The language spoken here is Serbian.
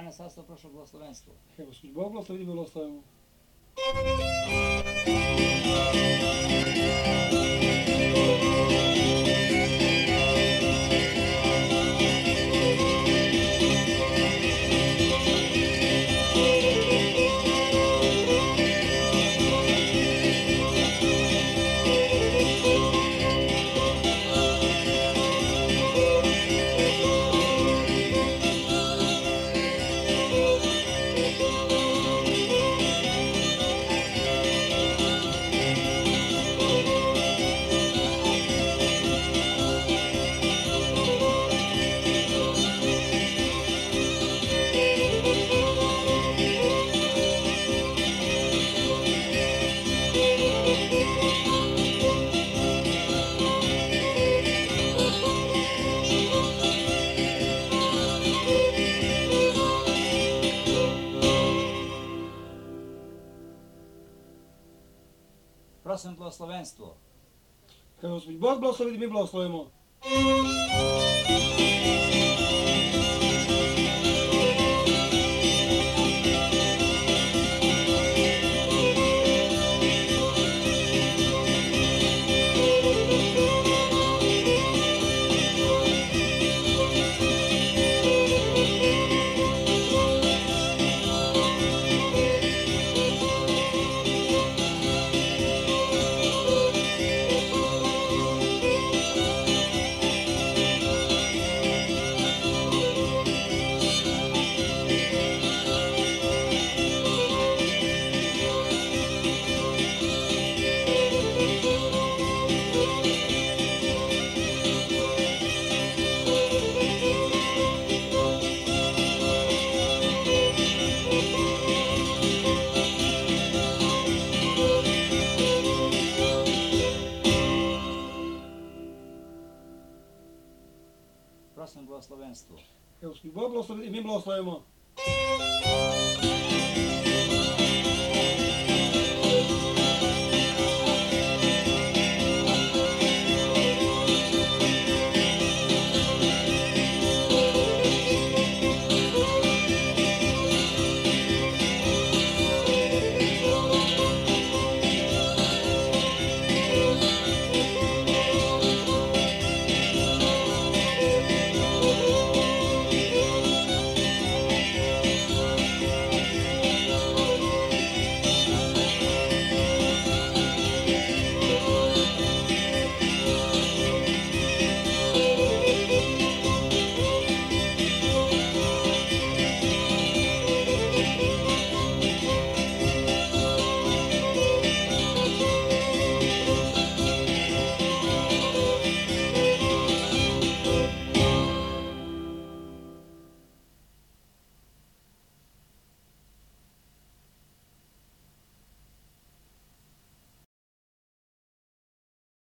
Ana sastao prošlo blagoslovenstvo. Evo, skuđu Bog blagoslovi, blagoslovimo. Благословимо. Просимо благословенство. Хай Господь Бог благословить і blagoslovenstvo. Evski Bog blagoslovi in mi blagoslovimo.